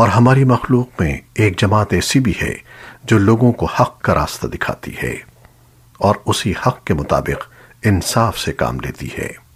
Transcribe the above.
اور ہماری مخلوق میں ایک جماعت ایسی بھی ہے جو لوگوں کو حق کا راستہ دکھاتی ہے اور اسی حق کے مطابق انصاف سے کام لیتی ہے۔